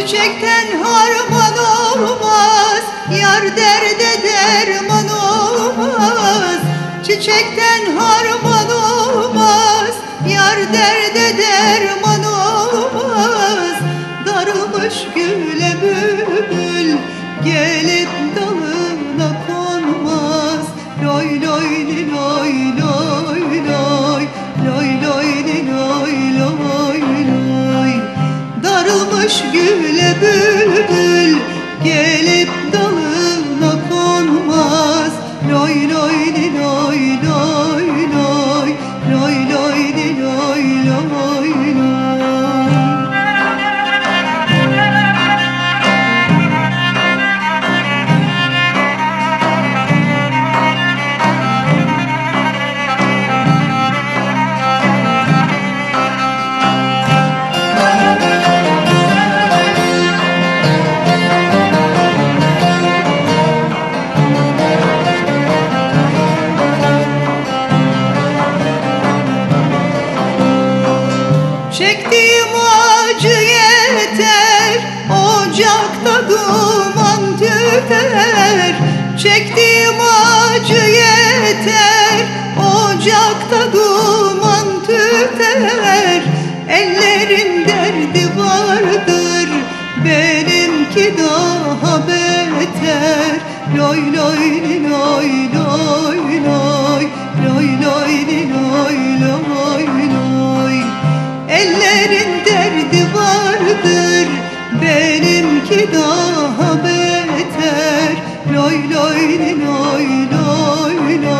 Çiçekten harman olmaz. Yar derde derman olmaz. Çiçekten harman olmaz. Yar derde derman olmaz. Darılmış güle bülbül Gelip dalına konmaz. Loy loy li loy loy Darılmış güle bülbül Gelip dalına konmaz. Loy loy li loy loy loy Loy loy loy loy loy Çektiğim acı yeter Ocakta duman tüter Çektiğim acı yeter Ocakta duman tüter Ellerin derdi vardır Benimki daha beter Loy loy loy loy loy Loy loy loy belki daha beter. Loy loy loy loy loy